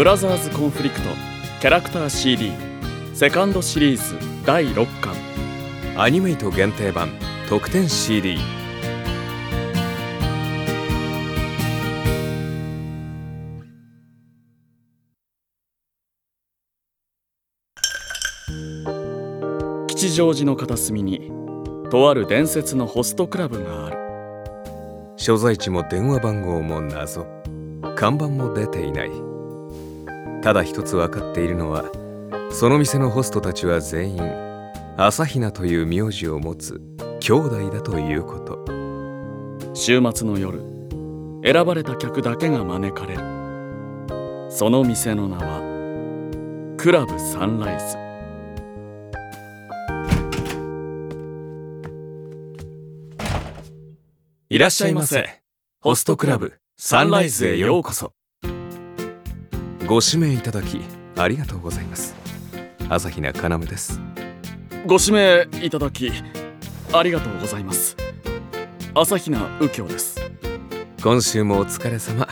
ブラザーズ・コンフリクトキャラクター CD セカンドシリーズ第6巻。アニメイト限定版特典 CD 吉祥寺の片隅にとある伝説のホストクラブがある。所在地も電話番号も謎。看板も出ていない。ただ一つ分かっているのはその店のホストたちは全員朝比奈という名字を持つ兄弟だということ。週末の夜選ばれた客だけが招かれる。その店の名はクラブサンライズ。いらっしゃいませ。ホストクラブサンライズへようこそご指名いただきありがとうございます。朝比奈要です。ご指名いただきありがとうございます。朝比奈右京です。今週もお疲れ様。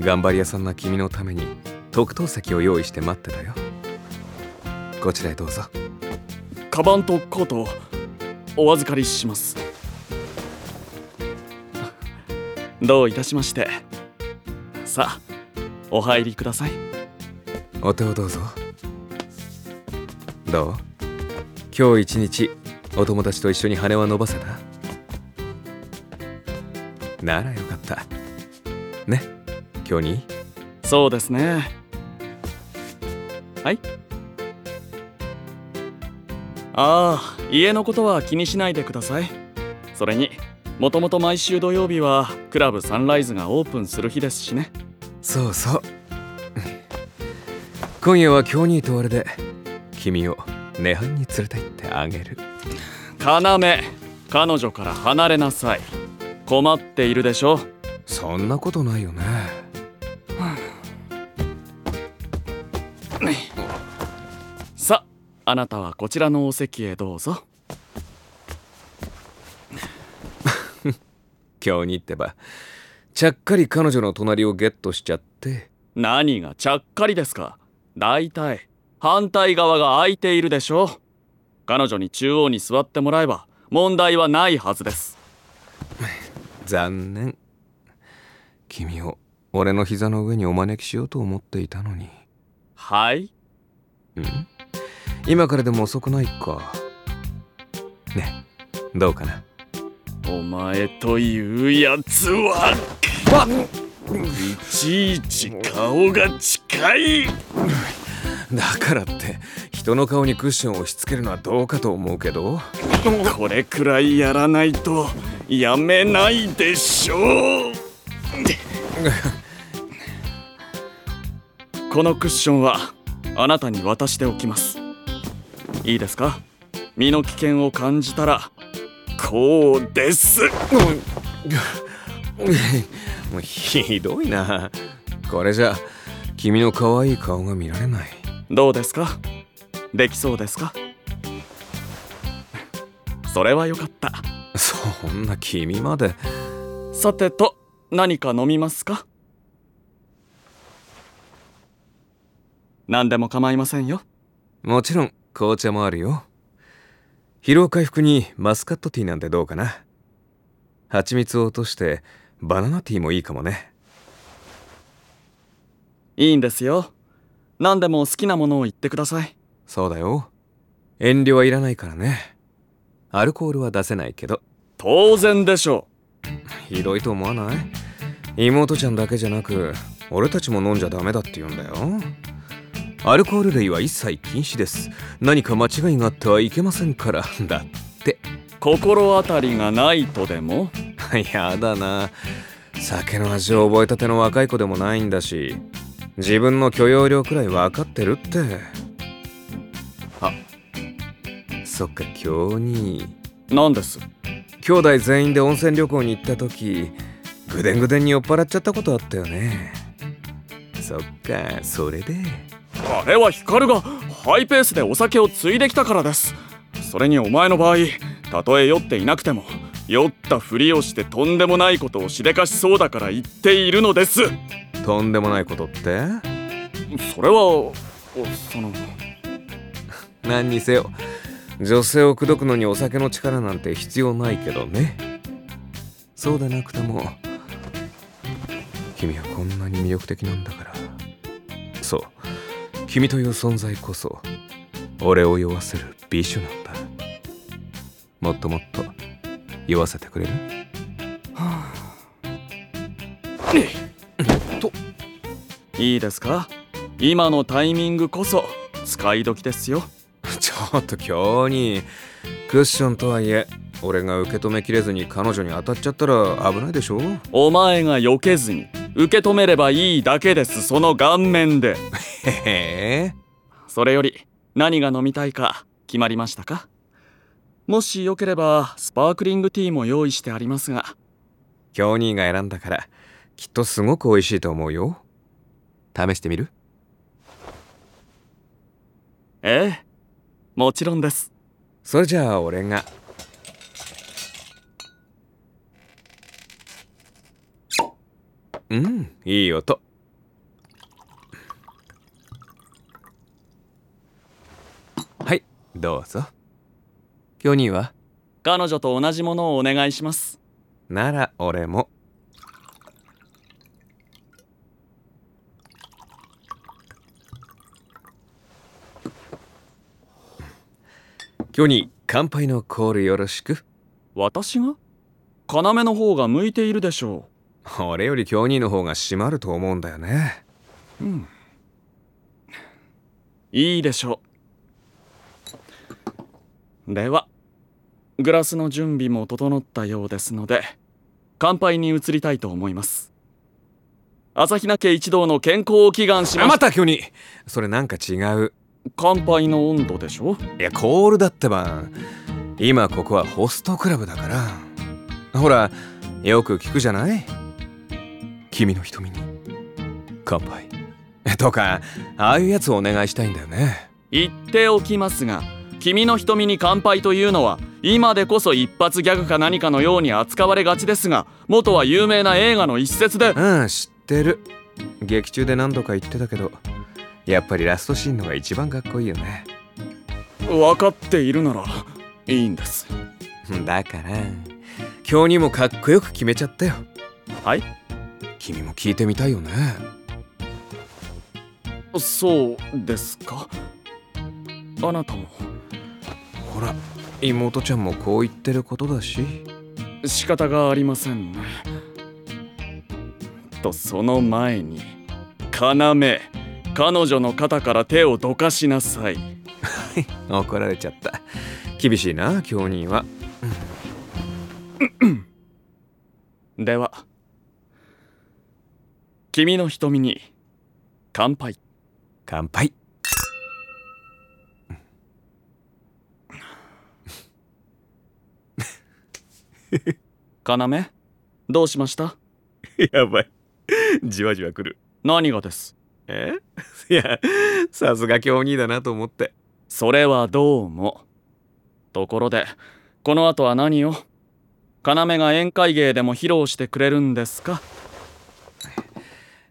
頑張り屋さんな君のために特等席を用意して待ってたよ。こちらへどうぞ。カバンとコートをお預かりします。どういたしまして。さあお入りください。お手をどうぞ。どう？今日一日お友達と一緒に羽は伸ばせた？ならよかった。ね？今日に？そうですね。はい。ああ家のことは気にしないでください。それにもともと毎週土曜日はクラブサンライズがオープンする日ですしねそうそう。今夜は今日にとあれで君を涅槃に連れて行ってあげる。要彼女から離れなさい。困っているでしょ。そんなことないよね。さあなたはこちらのお席へどうぞ。今日にってばちゃっかり彼女の隣をゲットしちゃって。何がちゃっかりですか？大体反対側が空いているでしょ彼女に中央に座ってもらえば問題はないはずです。残念。君を俺の膝の上にお招きしようと思っていたのに。はい？ん？今からでも遅くないか。ねどうかな？お前というやつはいちいち顔が近い。だからって人の顔にクッションを押し付けるのはどうかと思うけどこれくらいやらないとやめないでしょう。このクッションはあなたに渡しておきます。いいですか？身の危険を感じたらこうです もうひどいな。これじゃ君の可愛い顔が見られない。どうですか？できそうですか？それはよかった。そんな君まで。さてと何か飲みますか？何でも構いませんよ。もちろん紅茶もあるよ。疲労回復にマスカットティーなんてどうかな。蜂蜜を落としてバナナティーもいいかもね。いいんですよ。何でも好きなものを言ってください。そうだよ。遠慮はいらないからね。アルコールは出せないけど。当然でしょひどいと思わない？妹ちゃんだけじゃなく俺たちも飲んじゃダメだって言うんだよ。アルコール類は一切禁止です。何か間違いがあってはいけませんから。だって。心当たりがないとでも？やだな。酒の味を覚えたての若い子でもないんだし自分の許容量くらい分かってるって。あそっか今日に。何です？兄弟全員で温泉旅行に行った時ぐでんぐでんに酔っ払っちゃったことあったよね。そっかそれで。あれはヒカルがハイペースでお酒をついできたからです。それにお前の場合たとえ酔っていなくても酔ったふりをしてとんでもないことをしでかしそうだから言っているのです。とんでもないことって？それはおその 何にせよ女性を口説くのにお酒の力なんて必要ないけどね。そうでなくても君はこんなに魅力的なんだから。そう君という存在こそ俺を酔わせる美酒なんだ。もっともっと酔わせてくれる？と。いいですか？今のタイミングこそ使い時ですよ。ちょっと今日に。クッションとはいえ俺が受け止めきれずに彼女に当たっちゃったら危ないでしょ？お前が避けずに受け止めればいいだけですその顔面で。へえそれより何が飲みたいか決まりましたか？もしよければスパークリングティーも用意してありますが。今日にが選んだからきっとすごく美味しいと思うよ。試してみる？ええ。もちろんです。それじゃあ俺が。うんいい音。はいどうぞ今日には彼女と同じものをお願いします。なら俺も。今日に乾杯のコールよろしく。私が？要の方が向いているでしょ俺より今日にの方が締まると思うんだよね。ううん。いいでしょうではグラスの準備も整ったようですので乾杯に移りたいと思います。朝比奈家一同の健康を祈願しあままた今日に。それなんか違う。乾杯の温度でしょ？いやコールだってば。今ここはホストクラブだから。ほらよく聞くじゃない？君の瞳に。乾杯。とかああいうやつをお願いしたいんだよね。言っておきますが君の瞳に乾杯というのは今でこそ一発ギャグか何かのように扱われがちですが元は有名な映画の一節で。うん知ってる。劇中で何度か言ってたけどやっぱりラストシーンのが一番かっこいいよね。分かっているならいいんです。だから今日にもかっこよく決めちゃったよ。はい？君も聞いてみたいよね。そうですかあなたも。ほら妹ちゃんもこう言ってることだし。仕方がありませんね。とその前に要彼女の肩から手をどかしなさい。怒られちゃった。厳しいな教人は。では君の瞳に乾杯。乾杯 要？どうしました？やばい。じわじわくる。何がです？え？いやさすが教人だなと思って。それはどうも。ところでこの後は何を？要が宴会芸でも披露してくれるんですか？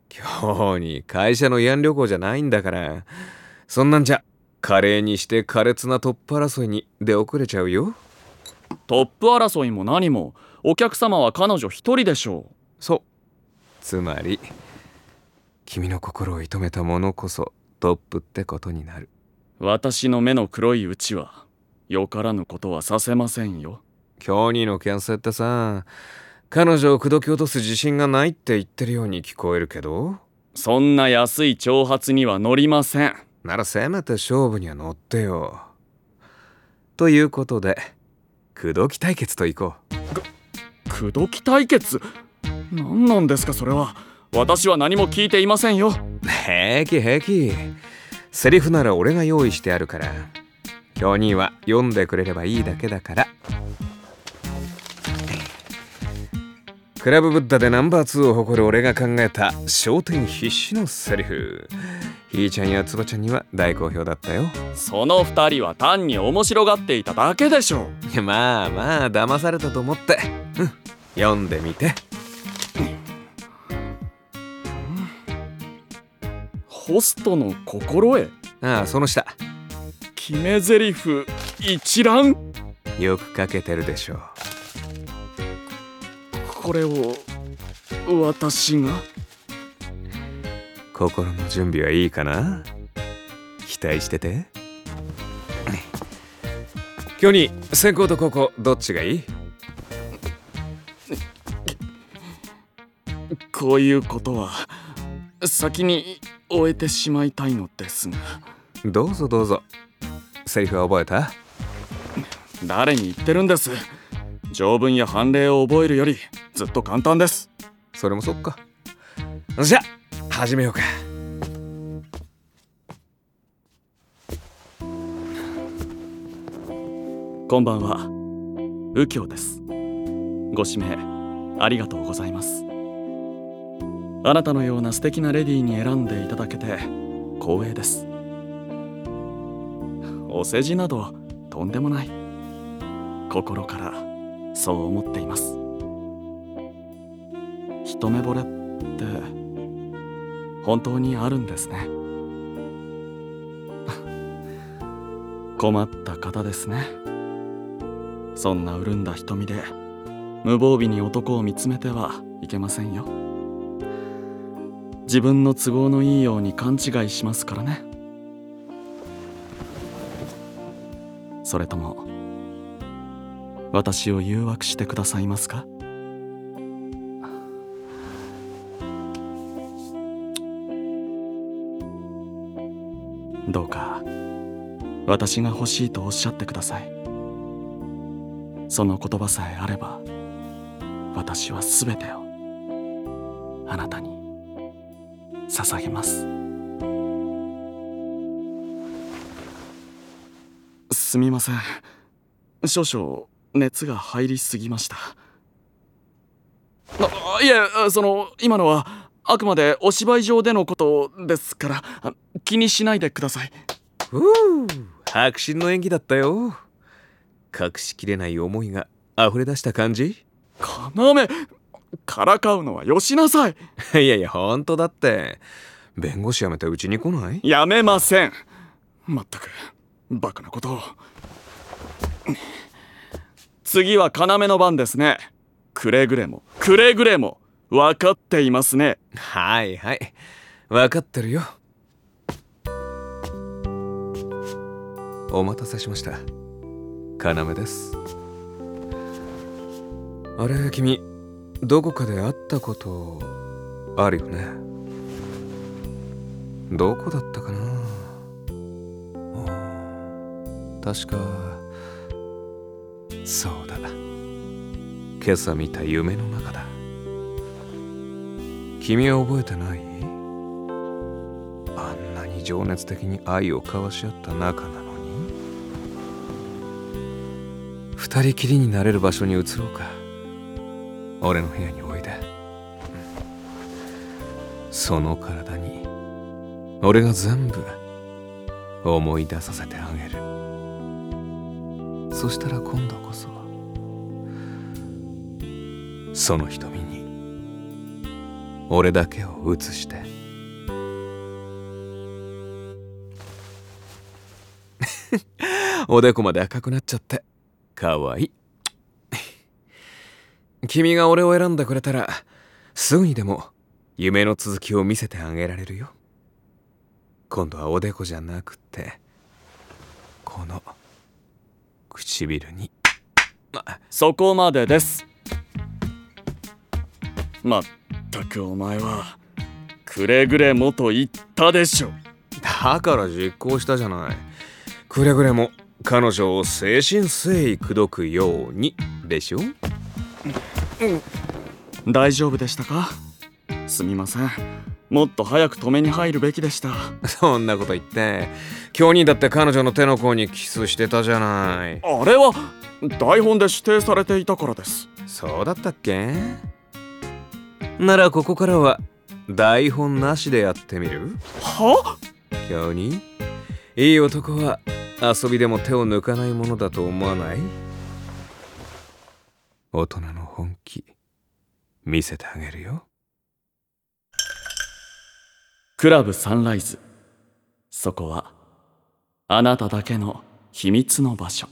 今日に会社の慰安旅行じゃないんだから。そんなんじゃ華麗にして苛烈なトップ争いに出遅れちゃうよトップ争いも何もお客様は彼女一人でしょそう。つまり君の心を射止めた者こそトップってことになる。う私の目の黒いうちはよからぬことはさせませんよ。今日にのキャンセルってさ彼女を口説き落とす自信がないって言ってるように聞こえるけど。そんな安い挑発には乗りません。ならせめて勝負には乗ってよ。ということで口説き対決といこう。口説き対決？何なんですかそれは。私は何も聞いていませんよ。平気平気。セリフなら俺が用意してあるから。今日には読んでくれればいいだけだから。クラブブッダでナンバー2を誇る俺が考えた焦点必至のセリフひーちゃんやつばちゃんには大好評だったよ。その二人は単に面白がっていただけでしょう。まあまあ騙されたと思って。うん。読んでみて。ホストの心得ああその下。決め台詞一覧。よく書けてるでしょう。これを私が心の準備はいいかな？期待してて。今日に先行と高校どっちがいい？こういうことは先に終えてしまいたいのですが。どうぞどうぞ。セリフは覚えた？誰に言ってるんです？条文や判例を覚えるよりずっと簡単です。それもそっか。じゃあ始めようか。こんばんは。右京です。ご指名ありがとうございます。あなたのような素敵なレディーに選んでいただけて光栄です。お世辞などとんでもない。心からそう思っています。一目惚れって本当にあるんですね。困った方ですね。そんな潤んだ瞳で無防備に男を見つめてはいけませんよ。自分の都合のいいように勘違いしますからね。それとも私を誘惑してくださいますか？どうか私が欲しいとおっしゃってください。その言葉さえあれば私は全てをあなたに捧げます。すみません。少々熱が入りすぎました。あいえその今のはあくまでお芝居上でのことですから気にしないでください。う迫真の演技だったよ。隠しきれない思いが溢れ出した感じ？要からかうのはよしなさい。いやいや本当だって。弁護士辞めてうちに来ない？やめません。まったくバカなことを。次は要の番ですね。くれぐれもくれぐれも分かっていますね。はいはい。分かってるよ。お待たせしました。要です。あれ君どこかで会ったことあるよね？どこだったかな？確かそうだ。今朝見た夢の中だ。君は覚えてない？あんなに情熱的に愛を交わし合った仲なのに？二人きりになれる場所に移ろうか。俺の部屋においで。その体に俺が全部思い出させてあげる。そしたら今度こそその瞳俺だけを映して。おでこまで赤くなっちゃって。かわいい。君が俺を選んでくれたらすぐにでも夢の続きを見せてあげられるよ。今度はおでこじゃなくてこの唇に。そこまでです。まったくお前はくれぐれもと言ったでしょだから実行したじゃない。くれぐれも彼女を誠心誠意口説くようにでしょ？うん、大丈夫でしたか？すみません。もっと早く止めに入るべきでした。そんなこと言って。今日にだって彼女の手の甲にキスしてたじゃない。あれは台本で指定されていたからです。そうだったっけ？ならここからは台本なしでやってみる？は今日に？いい男は遊びでも手を抜かないものだと思わない？大人の本気見せてあげるよ。クラブサンライズ。そこはあなただけの秘密の場所。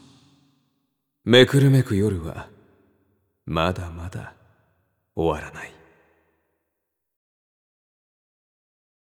めくるめく夜はまだまだ終わらない